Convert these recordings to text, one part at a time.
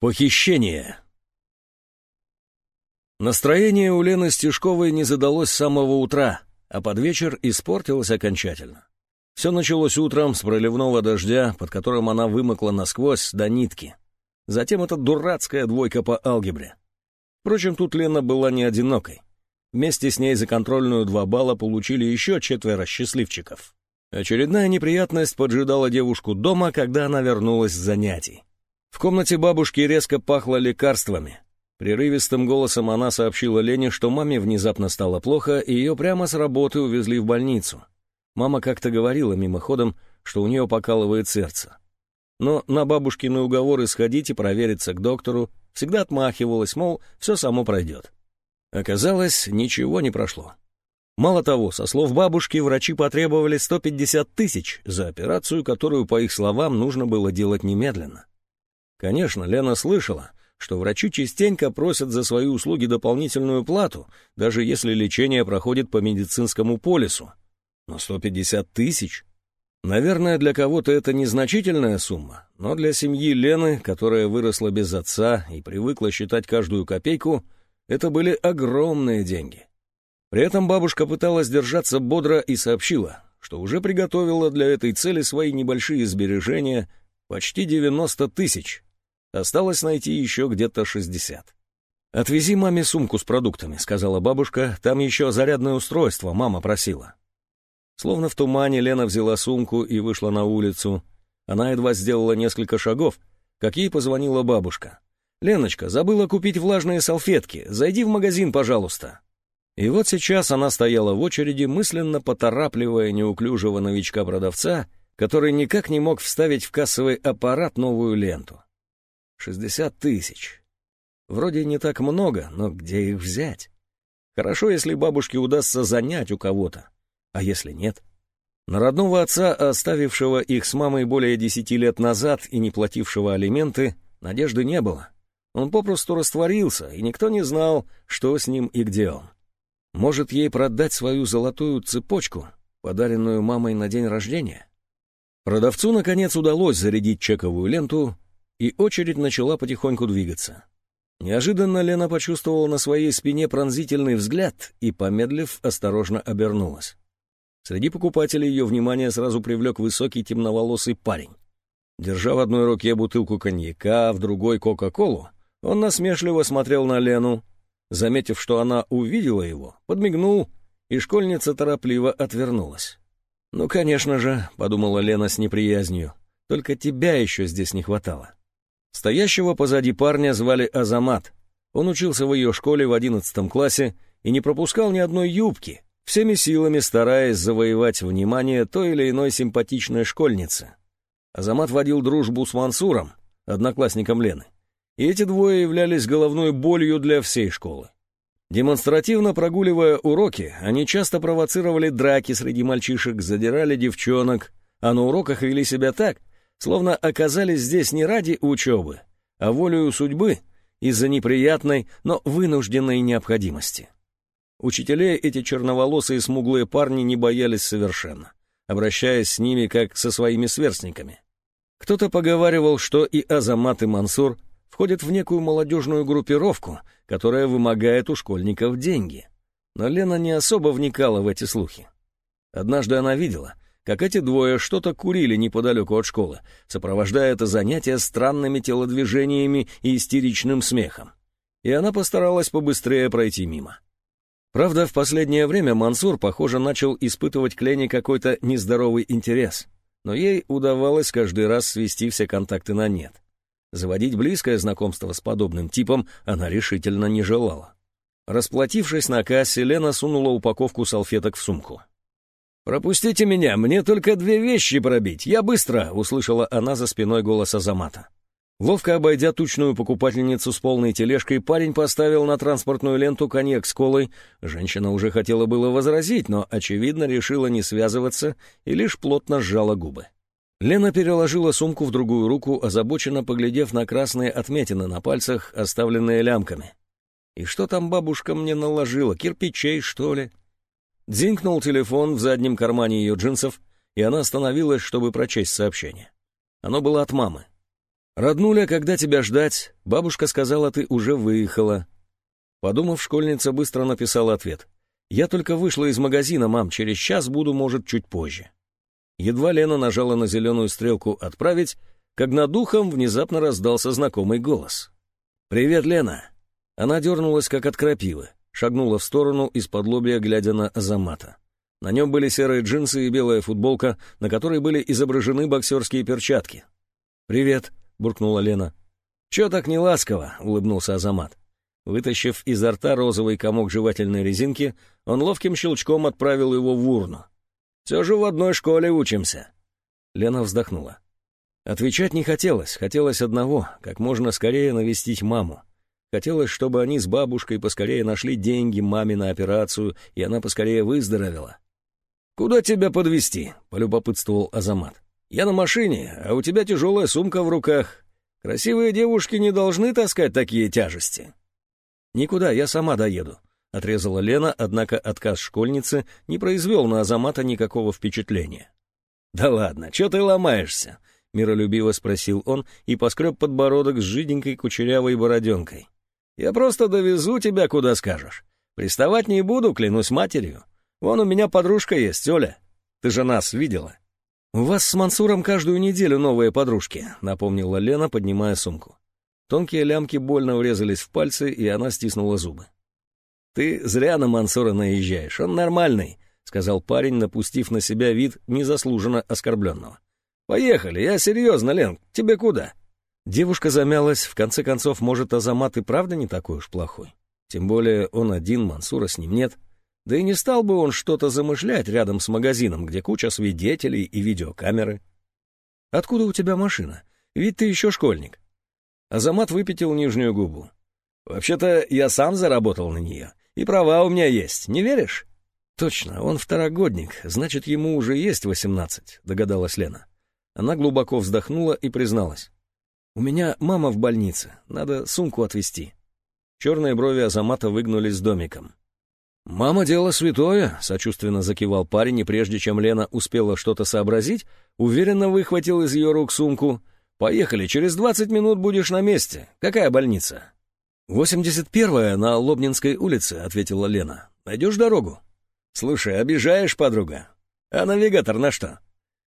Похищение. Настроение у Лены Стешковой не задалось с самого утра, а под вечер испортилось окончательно. Все началось утром с проливного дождя, под которым она вымокла насквозь до нитки. Затем эта дурацкая двойка по алгебре. Впрочем, тут Лена была не одинокой. Вместе с ней за контрольную два балла получили еще четверо счастливчиков. Очередная неприятность поджидала девушку дома, когда она вернулась с занятий. В комнате бабушки резко пахло лекарствами. Прерывистым голосом она сообщила Лене, что маме внезапно стало плохо, и ее прямо с работы увезли в больницу. Мама как-то говорила мимоходом, что у нее покалывает сердце. Но на бабушкины уговоры сходить и провериться к доктору всегда отмахивалась, мол, все само пройдет. Оказалось, ничего не прошло. Мало того, со слов бабушки, врачи потребовали 150 тысяч за операцию, которую, по их словам, нужно было делать немедленно. Конечно, Лена слышала, что врачи частенько просят за свои услуги дополнительную плату, даже если лечение проходит по медицинскому полису. Но 150 тысяч? Наверное, для кого-то это незначительная сумма, но для семьи Лены, которая выросла без отца и привыкла считать каждую копейку, это были огромные деньги. При этом бабушка пыталась держаться бодро и сообщила, что уже приготовила для этой цели свои небольшие сбережения, почти 90 тысяч, Осталось найти еще где-то шестьдесят. «Отвези маме сумку с продуктами», — сказала бабушка. «Там еще зарядное устройство, мама просила». Словно в тумане Лена взяла сумку и вышла на улицу. Она едва сделала несколько шагов, как ей позвонила бабушка. «Леночка, забыла купить влажные салфетки. Зайди в магазин, пожалуйста». И вот сейчас она стояла в очереди, мысленно поторапливая неуклюжего новичка-продавца, который никак не мог вставить в кассовый аппарат новую ленту. Шестьдесят тысяч. Вроде не так много, но где их взять? Хорошо, если бабушке удастся занять у кого-то. А если нет? На родного отца, оставившего их с мамой более десяти лет назад и не платившего алименты, надежды не было. Он попросту растворился, и никто не знал, что с ним и где он. Может, ей продать свою золотую цепочку, подаренную мамой на день рождения? Продавцу, наконец, удалось зарядить чековую ленту, и очередь начала потихоньку двигаться. Неожиданно Лена почувствовала на своей спине пронзительный взгляд и, помедлив, осторожно обернулась. Среди покупателей ее внимание сразу привлек высокий темноволосый парень. Держа в одной руке бутылку коньяка, а в другой — кока-колу, он насмешливо смотрел на Лену. Заметив, что она увидела его, подмигнул, и школьница торопливо отвернулась. «Ну, конечно же», — подумала Лена с неприязнью, — «только тебя еще здесь не хватало». Стоящего позади парня звали Азамат. Он учился в ее школе в одиннадцатом классе и не пропускал ни одной юбки, всеми силами стараясь завоевать внимание той или иной симпатичной школьницы. Азамат водил дружбу с Мансуром, одноклассником Лены, и эти двое являлись головной болью для всей школы. Демонстративно прогуливая уроки, они часто провоцировали драки среди мальчишек, задирали девчонок, а на уроках вели себя так, словно оказались здесь не ради учебы, а волею судьбы из-за неприятной, но вынужденной необходимости. Учителей эти черноволосые смуглые парни не боялись совершенно, обращаясь с ними как со своими сверстниками. Кто-то поговаривал, что и Азамат, и Мансур входят в некую молодежную группировку, которая вымогает у школьников деньги. Но Лена не особо вникала в эти слухи. Однажды она видела — как эти двое что-то курили неподалеку от школы, сопровождая это занятие странными телодвижениями и истеричным смехом. И она постаралась побыстрее пройти мимо. Правда, в последнее время Мансур, похоже, начал испытывать к Лене какой-то нездоровый интерес, но ей удавалось каждый раз свести все контакты на нет. Заводить близкое знакомство с подобным типом она решительно не желала. Расплатившись на кассе, Лена сунула упаковку салфеток в сумку. «Пропустите меня, мне только две вещи пробить, я быстро!» — услышала она за спиной голос Азамата. Ловко обойдя тучную покупательницу с полной тележкой, парень поставил на транспортную ленту коньяк с колой. Женщина уже хотела было возразить, но, очевидно, решила не связываться и лишь плотно сжала губы. Лена переложила сумку в другую руку, озабоченно поглядев на красные отметины на пальцах, оставленные лямками. «И что там бабушка мне наложила? Кирпичей, что ли?» Дзинкнул телефон в заднем кармане ее джинсов, и она остановилась, чтобы прочесть сообщение. Оно было от мамы. «Роднуля, когда тебя ждать? Бабушка сказала, ты уже выехала». Подумав, школьница быстро написала ответ. «Я только вышла из магазина, мам, через час буду, может, чуть позже». Едва Лена нажала на зеленую стрелку «Отправить», как над духом внезапно раздался знакомый голос. «Привет, Лена!» Она дернулась, как от крапивы, шагнула в сторону из-под лобья, глядя на Азамата. На нем были серые джинсы и белая футболка, на которой были изображены боксерские перчатки. «Привет», — буркнула Лена. «Чё так неласково?» — улыбнулся Азамат. Вытащив изо рта розовый комок жевательной резинки, он ловким щелчком отправил его в урну. «Все же в одной школе учимся». Лена вздохнула. Отвечать не хотелось, хотелось одного — как можно скорее навестить маму. Хотелось, чтобы они с бабушкой поскорее нашли деньги маме на операцию, и она поскорее выздоровела. «Куда тебя подвести? полюбопытствовал Азамат. «Я на машине, а у тебя тяжелая сумка в руках. Красивые девушки не должны таскать такие тяжести». «Никуда, я сама доеду», — отрезала Лена, однако отказ школьницы не произвел на Азамата никакого впечатления. «Да ладно, что ты ломаешься?» — миролюбиво спросил он и поскреб подбородок с жиденькой кучерявой бороденкой. «Я просто довезу тебя, куда скажешь. Приставать не буду, клянусь матерью. Вон у меня подружка есть, Оля. Ты же нас видела». «У вас с Мансуром каждую неделю новые подружки», — напомнила Лена, поднимая сумку. Тонкие лямки больно врезались в пальцы, и она стиснула зубы. «Ты зря на Мансура наезжаешь, он нормальный», — сказал парень, напустив на себя вид незаслуженно оскорбленного. «Поехали, я серьезно, Лен, тебе куда?» Девушка замялась, в конце концов, может, Азамат и правда не такой уж плохой. Тем более он один, Мансура с ним нет. Да и не стал бы он что-то замышлять рядом с магазином, где куча свидетелей и видеокамеры. «Откуда у тебя машина? Ведь ты еще школьник». Азамат выпятил нижнюю губу. «Вообще-то я сам заработал на нее, и права у меня есть, не веришь?» «Точно, он второгодник, значит, ему уже есть восемнадцать», — догадалась Лена. Она глубоко вздохнула и призналась. «У меня мама в больнице, надо сумку отвезти». Черные брови Азамата выгнулись домиком. «Мама, дело святое», — сочувственно закивал парень, и прежде чем Лена успела что-то сообразить, уверенно выхватил из ее рук сумку. «Поехали, через двадцать минут будешь на месте. Какая больница?» «Восемьдесят первая на Лобнинской улице», — ответила Лена. «Найдешь дорогу?» «Слушай, обижаешь, подруга. А навигатор на что?»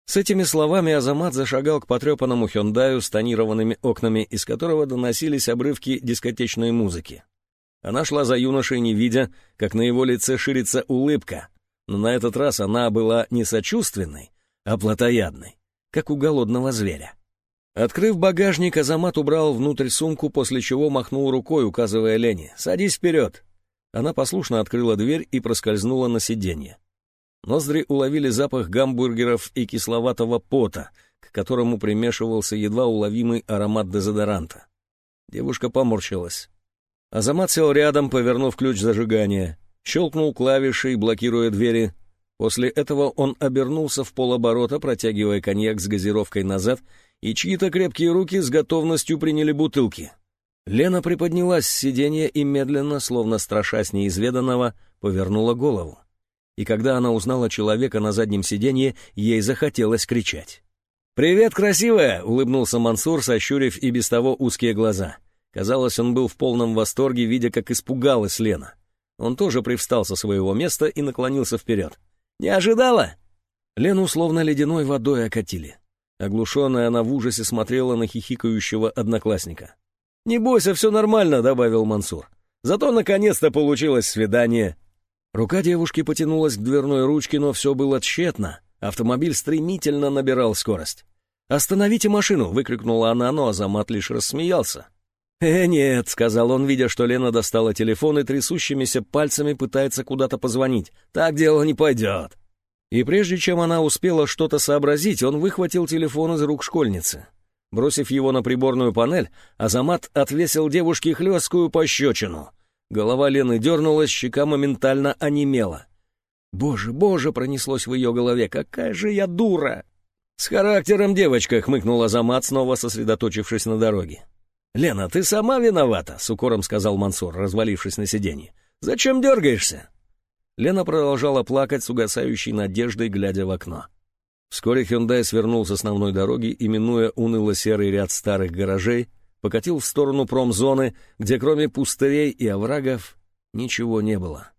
С этими словами Азамат зашагал к потрепанному Хёндаю с тонированными окнами, из которого доносились обрывки дискотечной музыки. Она шла за юношей, не видя, как на его лице ширится улыбка, но на этот раз она была не сочувственной, а плотоядной, как у голодного зверя. Открыв багажник, Азамат убрал внутрь сумку, после чего махнул рукой, указывая Лене «Садись вперед!». Она послушно открыла дверь и проскользнула на сиденье. Ноздри уловили запах гамбургеров и кисловатого пота, к которому примешивался едва уловимый аромат дезодоранта. Девушка поморщилась. Азамат сел рядом, повернув ключ зажигания, щелкнул клавишей, блокируя двери. После этого он обернулся в полоборота, протягивая коньяк с газировкой назад, и чьи-то крепкие руки с готовностью приняли бутылки. Лена приподнялась с сиденья и медленно, словно страшась неизведанного, повернула голову. И когда она узнала человека на заднем сиденье, ей захотелось кричать. «Привет, красивая!» — улыбнулся Мансур, сощурив и без того узкие глаза. Казалось, он был в полном восторге, видя, как испугалась Лена. Он тоже привстал со своего места и наклонился вперед. «Не ожидала?» Лену словно ледяной водой окатили. Оглушенная она в ужасе смотрела на хихикающего одноклассника. «Не бойся, все нормально», — добавил Мансур. «Зато наконец-то получилось свидание». Рука девушки потянулась к дверной ручке, но все было тщетно. Автомобиль стремительно набирал скорость. «Остановите машину!» — выкрикнула она, но Азамат лишь рассмеялся. «Э, нет», — сказал он, видя, что Лена достала телефон и трясущимися пальцами пытается куда-то позвонить. «Так дело не пойдет». И прежде чем она успела что-то сообразить, он выхватил телефон из рук школьницы. Бросив его на приборную панель, Азамат отвесил девушке хлесткую пощечину. Голова Лены дернулась, щека моментально онемела. «Боже, боже!» — пронеслось в ее голове. «Какая же я дура!» «С характером девочка!» — хмыкнул Азамат, снова сосредоточившись на дороге. «Лена, ты сама виновата», — с укором сказал Мансур, развалившись на сиденье. «Зачем дергаешься?» Лена продолжала плакать с угасающей надеждой, глядя в окно. Вскоре Hyundai свернул с основной дороги и, минуя уныло-серый ряд старых гаражей, покатил в сторону промзоны, где кроме пустырей и оврагов ничего не было.